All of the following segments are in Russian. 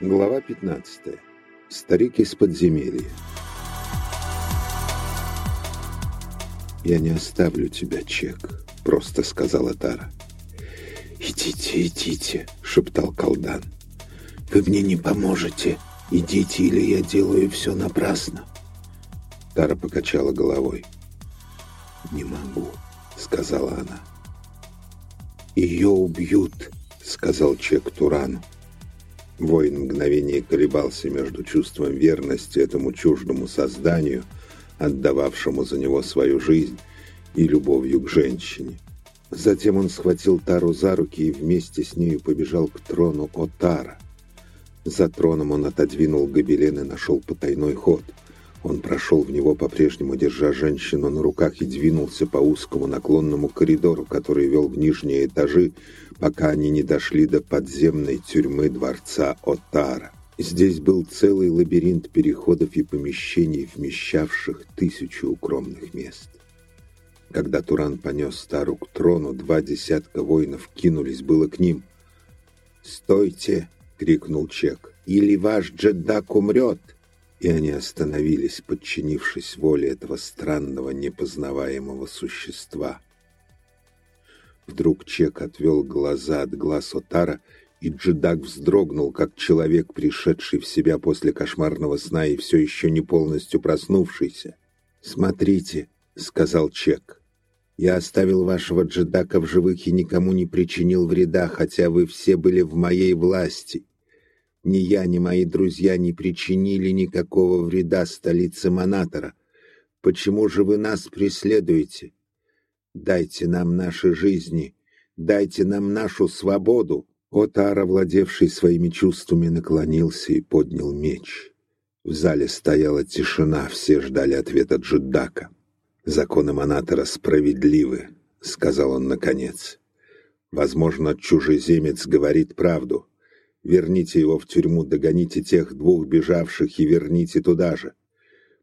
Глава 15. Старик из подземелья. «Я не оставлю тебя, Чек», — просто сказала Тара. «Идите, идите», — шептал колдан. «Вы мне не поможете. Идите, или я делаю все напрасно». Тара покачала головой. «Не могу», — сказала она. «Ее убьют», — сказал Чек Турану. Воин мгновение колебался между чувством верности этому чуждому созданию, отдававшему за него свою жизнь, и любовью к женщине. Затем он схватил Тару за руки и вместе с нею побежал к трону Отара. За троном он отодвинул гобелен и нашел потайной ход — он прошел в него, по-прежнему держа женщину на руках, и двинулся по узкому наклонному коридору, который вел в нижние этажи, пока они не дошли до подземной тюрьмы дворца Отара. Здесь был целый лабиринт переходов и помещений, вмещавших тысячу укромных мест. Когда Туран понес Стару к трону, два десятка воинов кинулись было к ним. «Стойте!» — крикнул Чек. «Или ваш джеддак умрет!» И они остановились, подчинившись воле этого странного, непознаваемого существа. Вдруг Чек отвел глаза от глаз Отара, и Джедак вздрогнул, как человек, пришедший в себя после кошмарного сна и все еще не полностью проснувшийся. «Смотрите», — сказал Чек, — «я оставил вашего Джедака в живых и никому не причинил вреда, хотя вы все были в моей власти. Ни я, ни мои друзья не причинили никакого вреда столице Монатора. Почему же вы нас преследуете? Дайте нам наши жизни, дайте нам нашу свободу. Отар, владевший своими чувствами, наклонился и поднял меч. В зале стояла тишина, все ждали ответа Джудака. «Законы Монатора справедливы», — сказал он наконец. «Возможно, чужеземец говорит правду. Верните его в тюрьму, догоните тех двух бежавших и верните туда же.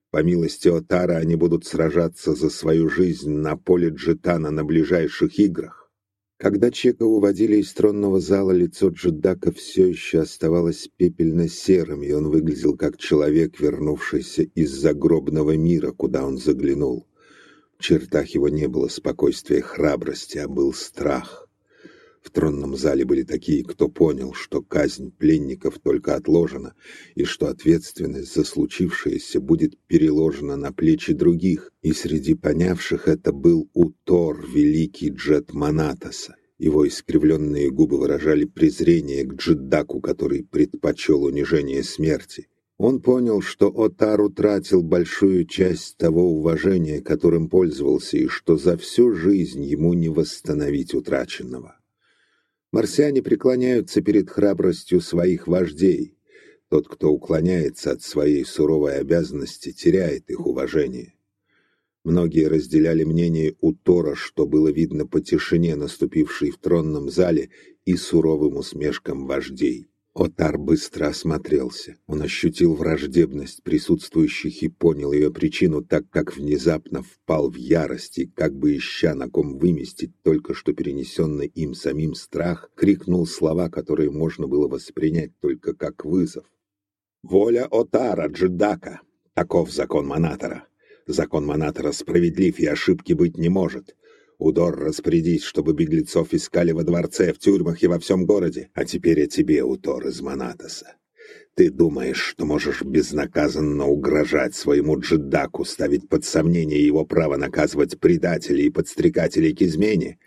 По милости Отара они будут сражаться за свою жизнь на поле Джетана на ближайших играх. Когда Чека уводили из тронного зала, лицо Джедака все еще оставалось пепельно-серым, и он выглядел как человек, вернувшийся из загробного мира, куда он заглянул. В чертах его не было спокойствия и храбрости, а был страх. В тронном зале были такие, кто понял, что казнь пленников только отложена, и что ответственность за случившееся будет переложена на плечи других, и среди понявших это был Утор, великий Джет Манатоса. Его искривленные губы выражали презрение к Джиддаку, который предпочел унижение смерти. Он понял, что Отар утратил большую часть того уважения, которым пользовался, и что за всю жизнь ему не восстановить утраченного. Марсиане преклоняются перед храбростью своих вождей. Тот, кто уклоняется от своей суровой обязанности, теряет их уважение. Многие разделяли мнение Утора, что было видно по тишине, наступившей в тронном зале, и суровым усмешкам вождей. Отар быстро осмотрелся. Он ощутил враждебность присутствующих и понял ее причину, так как внезапно впал в ярость и, как бы ища на ком выместить только что перенесенный им самим страх, крикнул слова, которые можно было воспринять только как вызов. «Воля Отара, Джедака! Таков закон Монатора. Закон Монатора справедлив, и ошибки быть не может. Удор, распорядись, чтобы беглецов искали во дворце, в тюрьмах и во всем городе. А теперь о тебе, Утор из Монатоса. Ты думаешь, что можешь безнаказанно угрожать своему джедаку, ставить под сомнение его право наказывать предателей и подстрекателей к измене?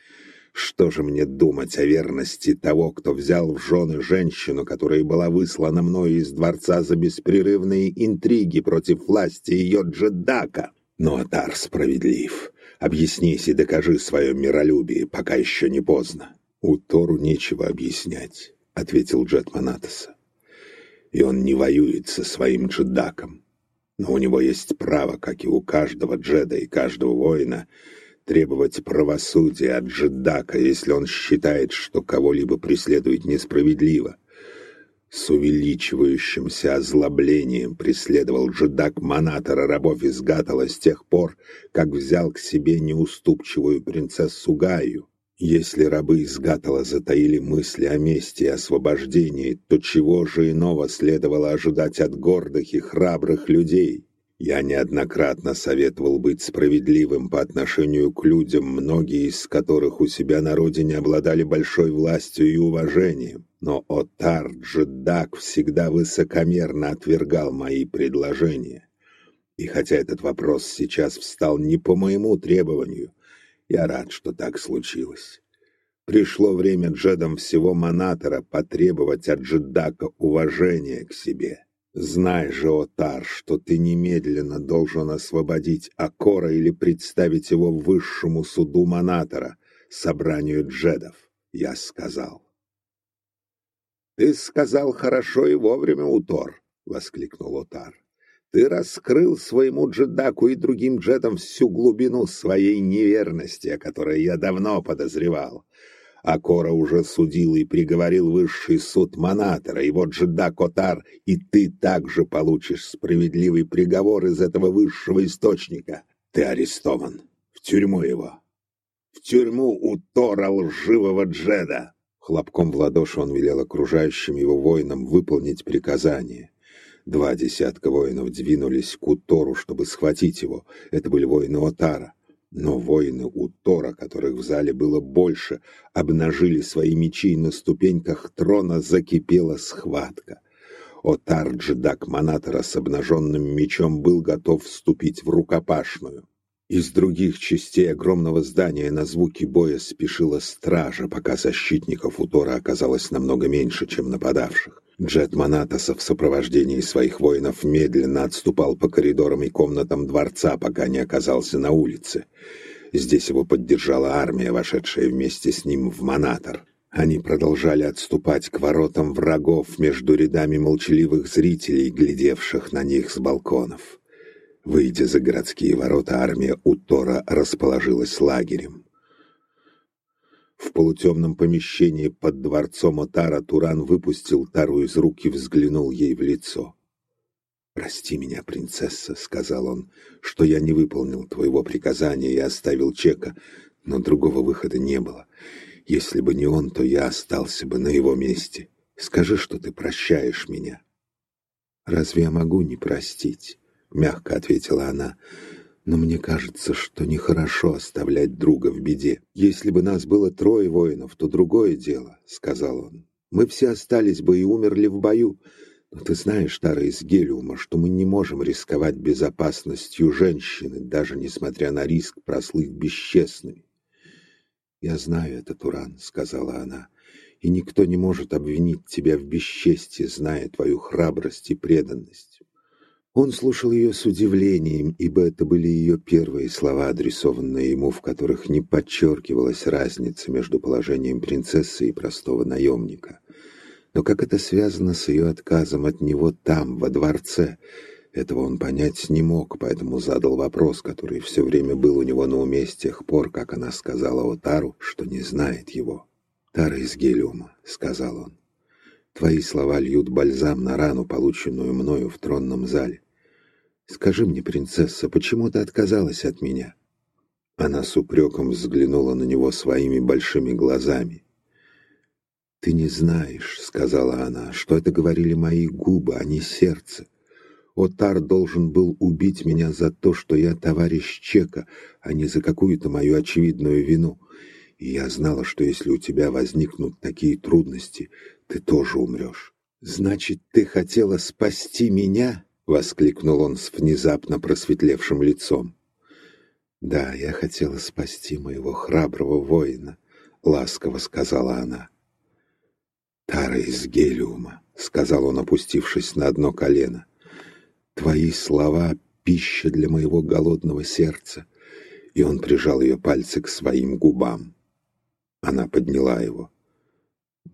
Что же мне думать о верности того, кто взял в жены женщину, которая была выслана мною из дворца за беспрерывные интриги против власти ее джедака? Но Атар справедлив. Объяснись и докажи свое миролюбие, пока еще не поздно. У Тору нечего объяснять, — ответил Джет Манатоса. И он не воюет со своим джедаком. Но у него есть право, как и у каждого джеда и каждого воина, требовать правосудия от джедака, если он считает, что кого-либо преследует несправедливо — с увеличивающимся озлоблением преследовал джедак Манатора рабов из Гатала с тех пор, как взял к себе неуступчивую принцессу Гаю. Если рабы из Гатала затаили мысли о мести и освобождении, то чего же иного следовало ожидать от гордых и храбрых людей? Я неоднократно советовал быть справедливым по отношению к людям, многие из которых у себя на родине обладали большой властью и уважением. Но Отар Джедак всегда высокомерно отвергал мои предложения. И хотя этот вопрос сейчас встал не по моему требованию, я рад, что так случилось. Пришло время джедам всего Монатора потребовать от джедака уважения к себе. Знай же, Отар, что ты немедленно должен освободить Акора или представить его высшему суду Монатора, собранию джедов, я сказал. «Ты сказал хорошо и вовремя, Утор!» — воскликнул Отар. Ты раскрыл своему джедаку и другим джедам всю глубину своей неверности, о которой я давно подозревал. Акора уже судил и приговорил высший суд Монатора, и вот джедак Отар, и ты также получишь справедливый приговор из этого высшего источника. Ты арестован. В тюрьму его. В тюрьму у Тора лживого джеда. Хлопком в ладоши он велел окружающим его воинам выполнить приказание. Два десятка воинов двинулись к Утору, чтобы схватить его. Это были воины Отара. Но воины Утора, которых в зале было больше, обнажили свои мечи, и на ступеньках трона закипела схватка. Отар Джедак Манатора с обнаженным мечом был готов вступить в рукопашную. Из других частей огромного здания на звуки боя спешила стража, пока защитников Утора оказалось намного меньше, чем нападавших. Джет Манатоса в сопровождении своих воинов медленно отступал по коридорам и комнатам дворца, пока не оказался на улице. Здесь его поддержала армия, вошедшая вместе с ним в Манатор. Они продолжали отступать к воротам врагов между рядами молчаливых зрителей, глядевших на них с балконов. Выйдя за городские ворота, армия Утора расположилась лагерем. В полутемном помещении под дворцом Отара Туран выпустил Тару из рук и взглянул ей в лицо. «Прости меня, принцесса», — сказал он, — «что я не выполнил твоего приказания и оставил Чека, но другого выхода не было. Если бы не он, то я остался бы на его месте. Скажи, что ты прощаешь меня». «Разве я могу не простить?» — мягко ответила она но мне кажется, что нехорошо оставлять друга в беде. Если бы нас было трое воинов, то другое дело, — сказал он. Мы все остались бы и умерли в бою. Но ты знаешь, Тара из Гелиума, что мы не можем рисковать безопасностью женщины, даже несмотря на риск прослыть бесчестными. «Я знаю это, Туран», — сказала она, — «и никто не может обвинить тебя в бесчестии, зная твою храбрость и преданность. Он слушал ее с удивлением, ибо это были ее первые слова, адресованные ему, в которых не подчеркивалась разница между положением принцессы и простого наемника. Но как это связано с ее отказом от него там, во дворце, этого он понять не мог, поэтому задал вопрос, который все время был у него на уме с тех пор, как она сказала Отару, что не знает его. «Тара из Гелиума», — сказал он. Твои слова льют бальзам на рану, полученную мною в тронном зале. Скажи мне, принцесса, почему ты отказалась от меня?» Она с упреком взглянула на него своими большими глазами. «Ты не знаешь, — сказала она, — что это говорили мои губы, а не сердце. Отар должен был убить меня за то, что я товарищ Чека, а не за какую-то мою очевидную вину. И я знала, что если у тебя возникнут такие трудности, ты тоже умрешь. Значит, ты хотела спасти меня?» — воскликнул он с внезапно просветлевшим лицом. «Да, я хотела спасти моего храброго воина», — ласково сказала она. «Тара из Гелиума», — сказал он, опустившись на одно колено. «Твои слова — пища для моего голодного сердца». И он прижал ее пальцы к своим губам. Она подняла его.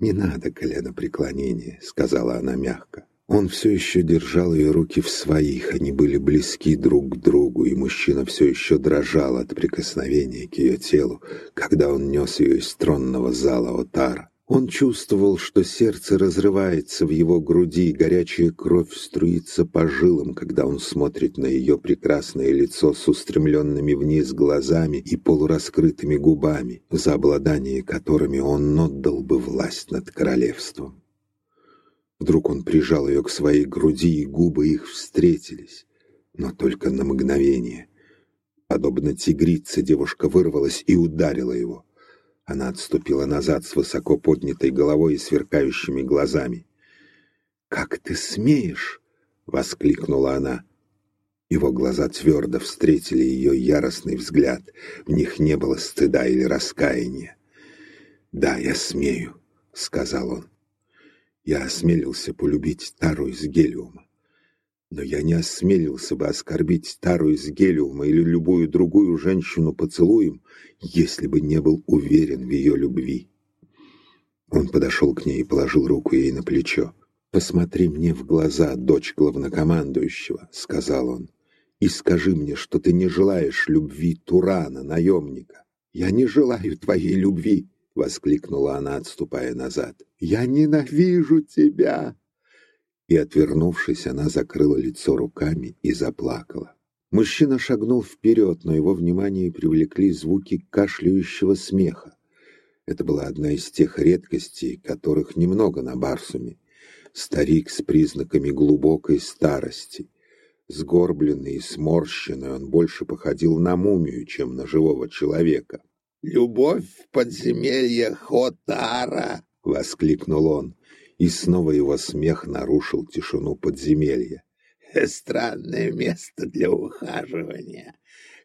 «Не надо коленопреклонения», — сказала она мягко. Он все еще держал ее руки в своих, они были близки друг к другу, и мужчина все еще дрожал от прикосновения к ее телу, когда он нес ее из тронного зала Отара. Он чувствовал, что сердце разрывается в его груди, горячая кровь струится по жилам, когда он смотрит на ее прекрасное лицо с устремленными вниз глазами и полураскрытыми губами, за обладание которыми он отдал бы власть над королевством. Вдруг он прижал ее к своей груди, и губы их встретились, но только на мгновение. Подобно тигрице девушка вырвалась и ударила его. Она отступила назад с высоко поднятой головой и сверкающими глазами. «Как ты смеешь!» — воскликнула она. Его глаза твердо встретили ее яростный взгляд. В них не было стыда или раскаяния. «Да, я смею», — сказал он. «Я осмелился полюбить Тару из Гелиума. Но я не осмелился бы оскорбить Тару из или любую другую женщину поцелуем, если бы не был уверен в ее любви. Он подошел к ней и положил руку ей на плечо. «Посмотри мне в глаза, дочь главнокомандующего», — сказал он, «и скажи мне, что ты не желаешь любви Турана, наемника». «Я не желаю твоей любви», — воскликнула она, отступая назад. «Я ненавижу тебя!» И, отвернувшись, она закрыла лицо руками и заплакала. Мужчина шагнул вперед, но его внимание привлекли звуки кашляющего смеха. Это была одна из тех редкостей, которых немного на Барсуме. Старик с признаками глубокой старости. Сгорбленный и сморщенный, он больше походил на мумию, чем на живого человека. «Любовь в подземелье Хотара!» — воскликнул он и снова его смех нарушил тишину подземелья. «Странное место для ухаживания.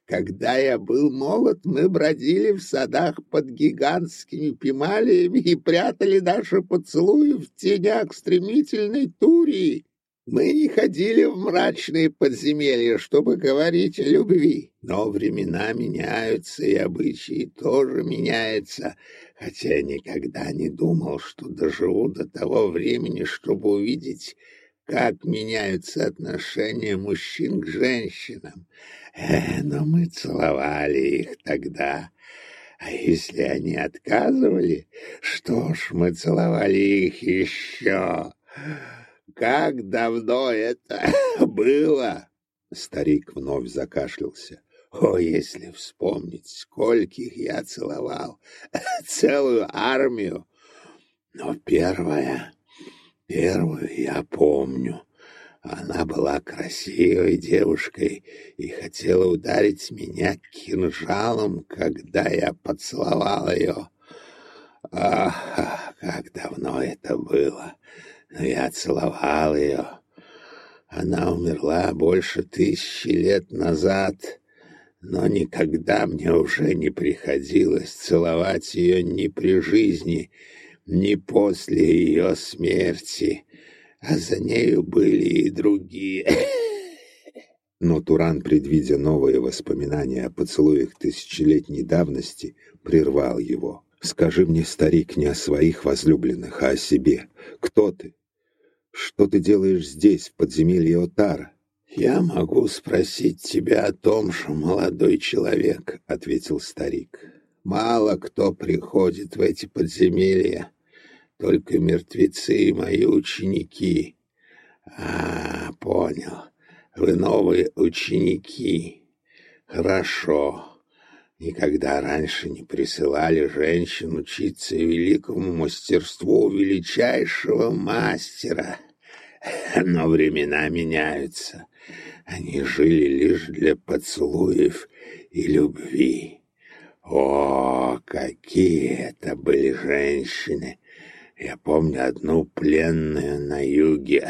Когда я был молод, мы бродили в садах под гигантскими пималиями и прятали наши поцелуи в тенях стремительной Турии. Мы не ходили в мрачные подземелья, чтобы говорить о любви. Но времена меняются, и обычаи тоже меняются хотя я никогда не думал, что доживу до того времени, чтобы увидеть, как меняются отношения мужчин к женщинам. Э, но мы целовали их тогда. А если они отказывали, что ж, мы целовали их еще. Как давно это было? Старик вновь закашлялся. О, если вспомнить, скольких я целовал, целую армию. Но первая, первую я помню. Она была красивой девушкой и хотела ударить меня кинжалом, когда я поцеловал ее. Ах, как давно это было! Но я целовал ее. Она умерла больше тысячи лет назад, но никогда мне уже не приходилось целовать ее ни при жизни, ни после ее смерти, а за нею были и другие. Но Туран, предвидя новые воспоминания о поцелуях тысячелетней давности, прервал его. «Скажи мне, старик, не о своих возлюбленных, а о себе. Кто ты? Что ты делаешь здесь, в подземелье Отара?» «Я могу спросить тебя о том же, молодой человек», — ответил старик. «Мало кто приходит в эти подземелья, только мертвецы и мои ученики». «А, понял. Вы новые ученики. Хорошо. Никогда раньше не присылали женщин учиться великому мастерству величайшего мастера. Но времена меняются. Они жили лишь для поцелуев и любви. О, какие это были женщины! Я помню одну пленную на юге.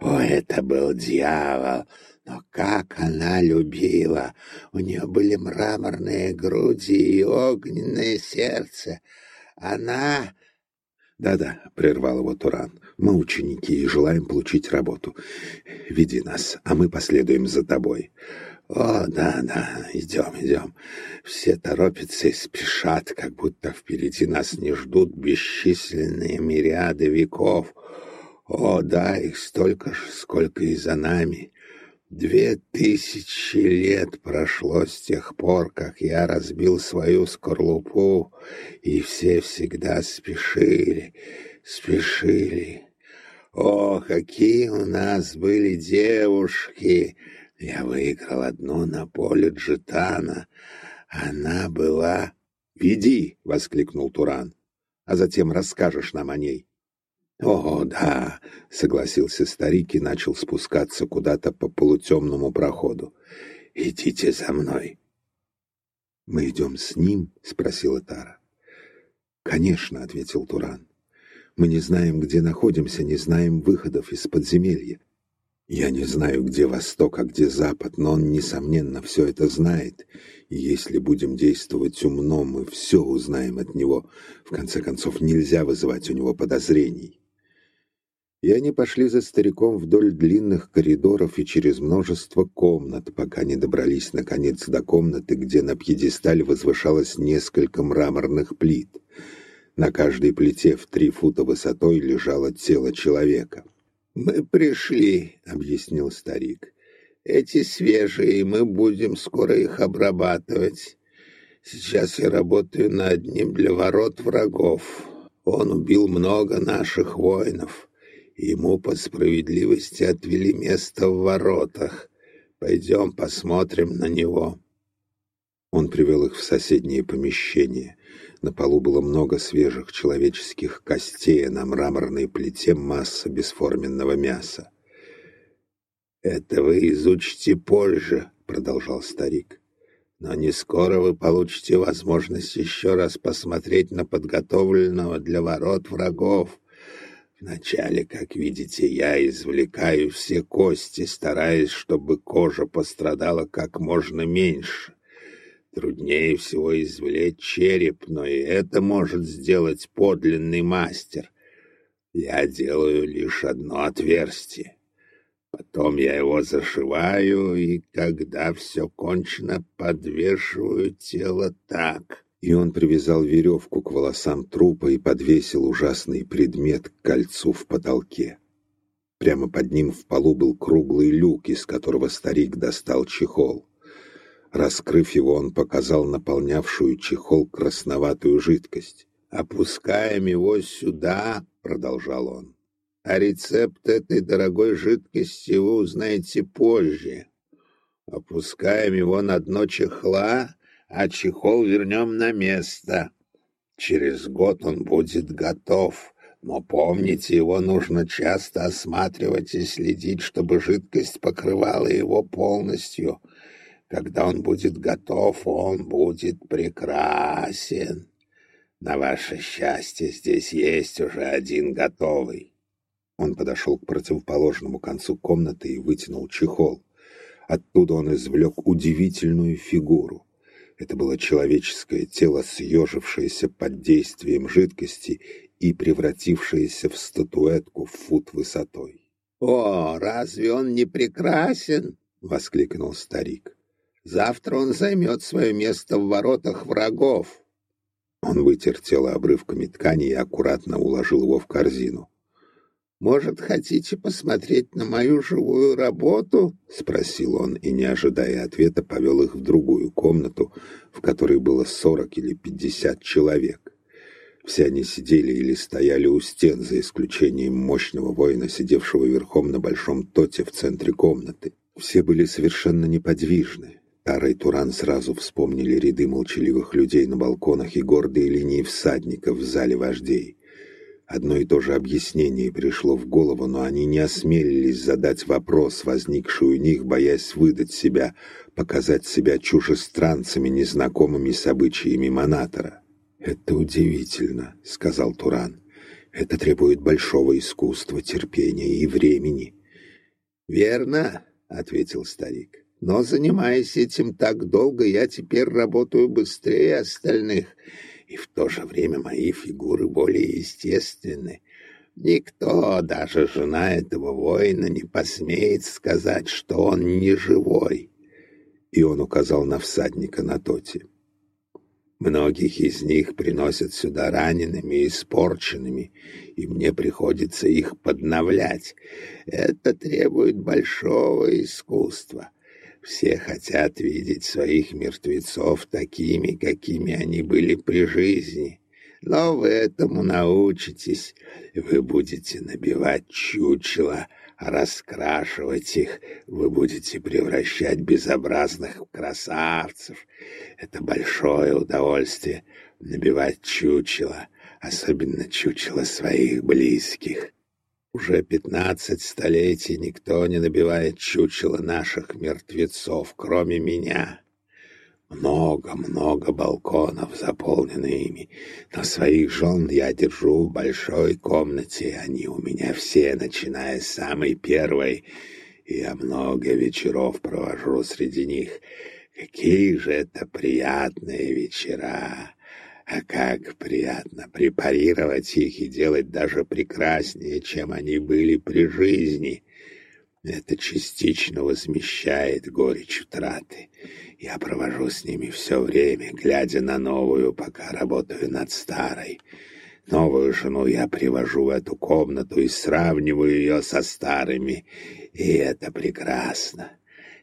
О, это был дьявол! Но как она любила! У нее были мраморные груди и огненное сердце. Она «Да-да», — прервал его Туран, — «мы ученики и желаем получить работу. Веди нас, а мы последуем за тобой». «О, да-да, идем, идем. Все торопятся и спешат, как будто впереди нас не ждут бесчисленные мириады веков. О, да, их столько же, сколько и за нами. Две тысячи лет прошло с тех пор, как я разбил свою скорлупу, и все всегда спешили, спешили. О, какие у нас были девушки! Я выиграл одну на поле джетана. Она была... «Веди!» — воскликнул Туран. «А затем расскажешь нам о ней». «О, да!» — согласился старик и начал спускаться куда-то по полутемному проходу. «Идите за мной!» «Мы идем с ним?» — спросила Тара. «Конечно», — ответил Туран. «Мы не знаем, где находимся, не знаем выходов из подземелья. Я не знаю, где восток, а где запад, но он, несомненно, все это знает. И если будем действовать умно, мы все узнаем от него. В конце концов, нельзя вызывать у него подозрений. И они пошли за стариком вдоль длинных коридоров и через множество комнат, пока не добрались, наконец, до комнаты, где на пьедестале возвышалось несколько мраморных плит. На каждой плите в три фута высотой лежало тело человека. «Мы пришли», — объяснил старик. «Эти свежие, мы будем скоро их обрабатывать. Сейчас я работаю над одним для ворот врагов. Он убил много наших воинов. Ему по справедливости отвели место в воротах. Пойдем посмотрим на него». Он привел их в соседнее помещение. На полу было много свежих человеческих костей, а на мраморной плите масса бесформенного мяса. «Это вы изучите позже», — продолжал старик. «Но не скоро вы получите возможность еще раз посмотреть на подготовленного для ворот врагов. Вначале, как видите, я извлекаю все кости, стараясь, чтобы кожа пострадала как можно меньше. Труднее всего извлечь череп, но и это может сделать подлинный мастер. Я делаю лишь одно отверстие. Потом я его зашиваю, и когда все кончено, подвешиваю тело так. И он привязал веревку к волосам трупа и подвесил ужасный предмет к кольцу в потолке. Прямо под ним в полу был круглый люк, из которого старик достал чехол. Раскрыв его, он показал наполнявшую чехол красноватую жидкость. «Опускаем его сюда», — продолжал он. «А рецепт этой дорогой жидкости вы узнаете позже. Опускаем его на дно чехла, а чехол вернем на место. Через год он будет готов». Но помните, его нужно часто осматривать и следить, чтобы жидкость покрывала его полностью — когда он будет готов, он будет прекрасен. На ваше счастье, здесь есть уже один готовый. Он подошел к противоположному концу комнаты и вытянул чехол. Оттуда он извлек удивительную фигуру. Это было человеческое тело, съежившееся под действием жидкости и превратившееся в статуэтку в фут высотой. — О, разве он не прекрасен? — воскликнул старик. Завтра он займет свое место в воротах врагов. Он вытер тело обрывками ткани и аккуратно уложил его в корзину. «Может, хотите посмотреть на мою живую работу?» — спросил он, и, не ожидая ответа, повел их в другую комнату, в которой было сорок или пятьдесят человек. Все они сидели или стояли у стен, за исключением мощного воина, сидевшего верхом на большом тоте в центре комнаты. Все были совершенно неподвижны. Тара и Туран сразу вспомнили ряды молчаливых людей на балконах и гордые линии всадников в зале вождей. Одно и то же объяснение пришло в голову, но они не осмелились задать вопрос, возникший у них, боясь выдать себя, показать себя чужестранцами, незнакомыми с обычаями Монатора. «Это удивительно», — сказал Туран. «Это требует большого искусства, терпения и времени». «Верно», — ответил старик. Но, занимаясь этим так долго, я теперь работаю быстрее остальных, и в то же время мои фигуры более естественны. Никто, даже жена этого воина, не посмеет сказать, что он не живой. И он указал на всадника на тоте. Многих из них приносят сюда ранеными и испорченными, и мне приходится их подновлять. Это требует большого искусства. Все хотят видеть своих мертвецов такими, какими они были при жизни. Но вы этому научитесь. Вы будете набивать чучела, раскрашивать их. Вы будете превращать безобразных в красавцев. Это большое удовольствие — набивать чучела, особенно чучела своих близких. Уже пятнадцать столетий никто не набивает чучела наших мертвецов, кроме меня. Много-много балконов заполнены ими, но своих жен я держу в большой комнате, они у меня все, начиная с самой первой, и я много вечеров провожу среди них. Какие же это приятные вечера! А как приятно препарировать их и делать даже прекраснее, чем они были при жизни. Это частично возмещает горечь утраты. Я провожу с ними все время, глядя на новую, пока работаю над старой. Новую жену я привожу в эту комнату и сравниваю ее со старыми, и это прекрасно.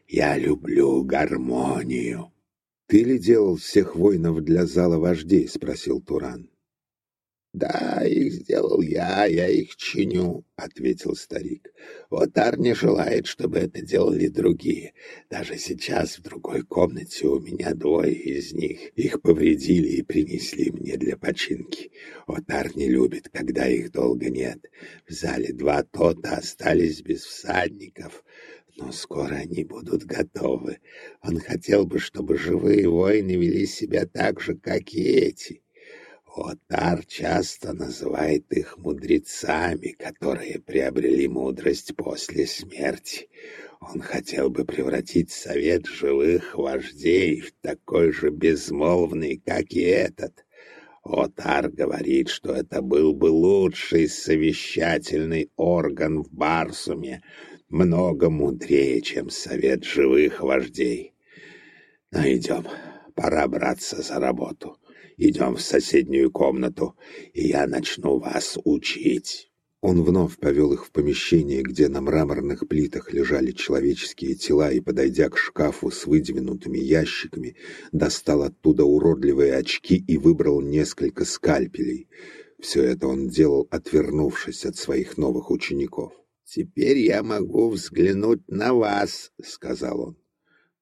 Я люблю гармонию. «Ты ли делал всех воинов для зала вождей?» — спросил Туран. «Да, их сделал я, я их чиню», — ответил старик. «Отар не желает, чтобы это делали другие. Даже сейчас в другой комнате у меня двое из них. Их повредили и принесли мне для починки. Отар не любит, когда их долго нет. В зале два тота остались без всадников но скоро они будут готовы. Он хотел бы, чтобы живые воины вели себя так же, как и эти. Отар часто называет их мудрецами, которые приобрели мудрость после смерти. Он хотел бы превратить совет живых вождей в такой же безмолвный, как и этот. Отар говорит, что это был бы лучший совещательный орган в Барсуме, много мудрее, чем совет живых вождей. Но идем, пора браться за работу. Идем в соседнюю комнату, и я начну вас учить». Он вновь повел их в помещение, где на мраморных плитах лежали человеческие тела, и, подойдя к шкафу с выдвинутыми ящиками, достал оттуда уродливые очки и выбрал несколько скальпелей. Все это он делал, отвернувшись от своих новых учеников. «Теперь я могу взглянуть на вас», — сказал он.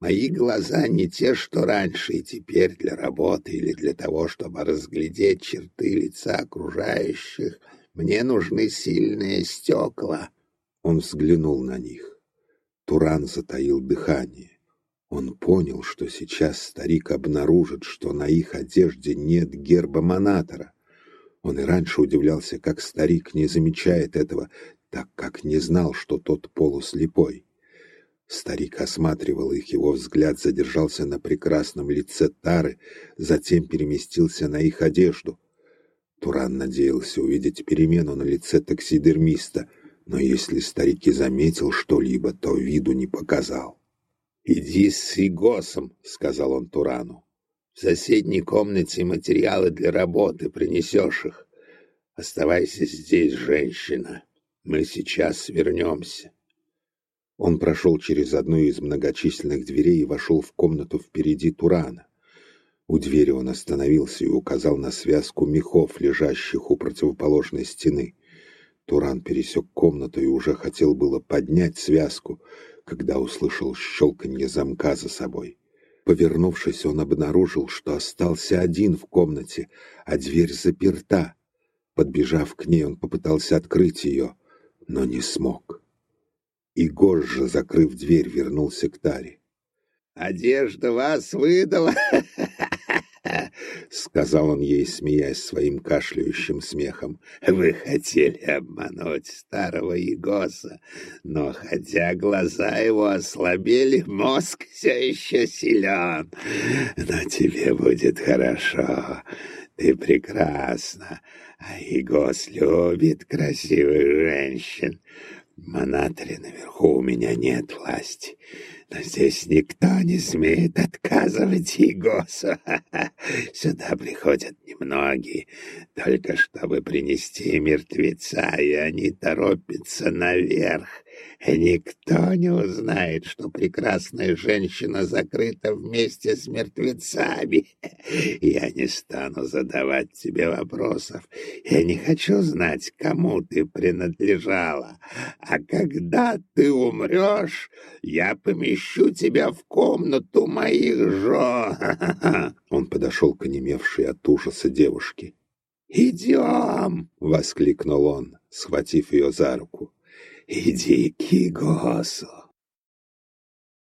«Мои глаза не те, что раньше, и теперь для работы или для того, чтобы разглядеть черты лица окружающих, мне нужны сильные стекла». Он взглянул на них. Туран затаил дыхание. Он понял, что сейчас старик обнаружит, что на их одежде нет герба Монатора. Он и раньше удивлялся, как старик не замечает этого, так как не знал, что тот полуслепой. Старик осматривал их, его взгляд задержался на прекрасном лице Тары, затем переместился на их одежду. Туран надеялся увидеть перемену на лице таксидермиста, но если старик и заметил что-либо, то виду не показал. «Иди с Игосом», — сказал он Турану. «В соседней комнате материалы для работы, принесешь их. Оставайся здесь, женщина». Мы сейчас вернемся. Он прошел через одну из многочисленных дверей и вошел в комнату впереди Турана. У двери он остановился и указал на связку мехов, лежащих у противоположной стены. Туран пересек комнату и уже хотел было поднять связку, когда услышал щелканье замка за собой. Повернувшись, он обнаружил, что остался один в комнате, а дверь заперта. Подбежав к ней, он попытался открыть ее но не смог. И Гожжа, закрыв дверь, вернулся к Таре. «Одежда вас выдала!» — сказал он ей, смеясь своим кашляющим смехом. «Вы хотели обмануть старого Егоса, но хотя глаза его ослабели, мозг все еще силен. Но тебе будет хорошо, ты прекрасна, а Егос любит красивых женщин. Монаторе наверху у меня нет власти, но здесь никто не смеет отказывать Егосу. Сюда приходят немногие, только чтобы принести мертвеца, и они торопятся наверх. Никто не узнает, что прекрасная женщина закрыта вместе с мертвецами. Я не стану задавать тебе вопросов. Я не хочу знать, кому ты принадлежала. А когда ты умрешь, я помещу тебя в комнату моих жен. Он подошел к онемевшей от ужаса девушке. «Идем!» — воскликнул он, схватив ее за руку. Иди к Игосу.